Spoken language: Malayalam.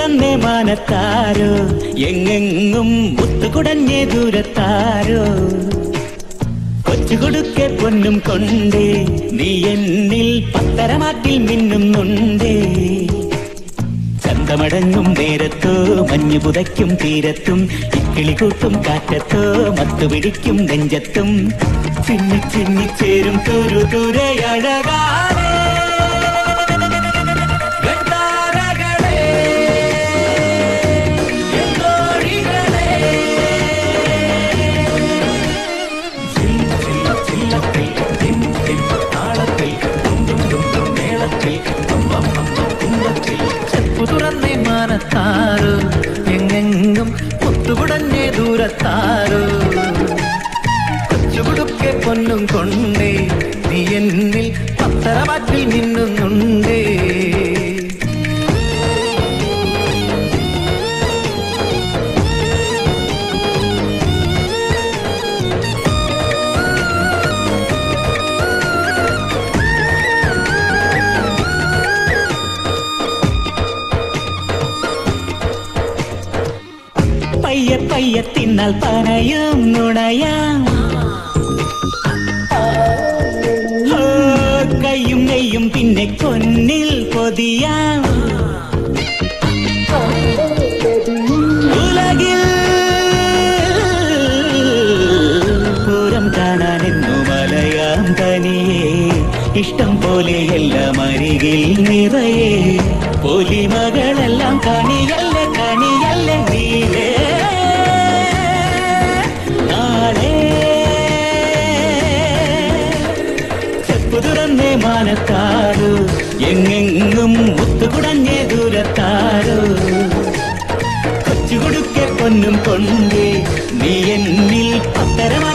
മാനത്താരോ? എങ്ങെങ്ങും മുത്തുകുടഞ്ഞേ ദൂരത്താരോ? കൊച്ചുകൊടുക്കെ പൊന്നും കൊണ്ടേ നീ എന്നിൽ പത്തരമാറ്റിൽ മിന്നുന്നുണ്ടേ. ചന്തമടങ്ങും നേരത്തോ മഞ്ഞു പുതയ്ക്കും തീരത്തും ഇക്കിളി കൂട്ടും കാറ്റത്തോ മത്തുപിടിക്കും നെഞ്ചത്തും. ചിന്നി ചിന്നിച്ചേരും തുരു തുരയഴകാരേ തുറന്നേ എങ്ങെങ്കും പുത്തുകുടഞ്ഞേ ദൂരത്താരോ കൊച്ചുകുടുക്കെ പൊന്നും കൊണ്ടേ നീ എന്നിൽ പത്തരമാറ്റിൽ നിന്നുന്നുണ്ടേ. പയ്യെ പയ്യെ തിന്നാൽ പനയും നുണയാം. കയ്യും നെയ്യും പിന്നെ കൊന്നിൽ പൊതിയാം. ഉലകിൽ പൂരം കാണാനെന്നു മലയാം തനിയെ. ഇഷ്ടം പോലെ എല്ലാം അരികിൽ നിറയെ. പൊലിമകളെല്ലാം കണിയല്ല കണിയല്ല ചെപ്പു തുറന്നേ മാനത്താറു എങ്ങെങ്ങും മുത്തുകുടഞ്ഞേ ദൂരത്താറു കൊച്ചുകൊടുക്കെ പൊന്നും കൊണ്ടേ നീ എന്നിൽ പത്തരമാ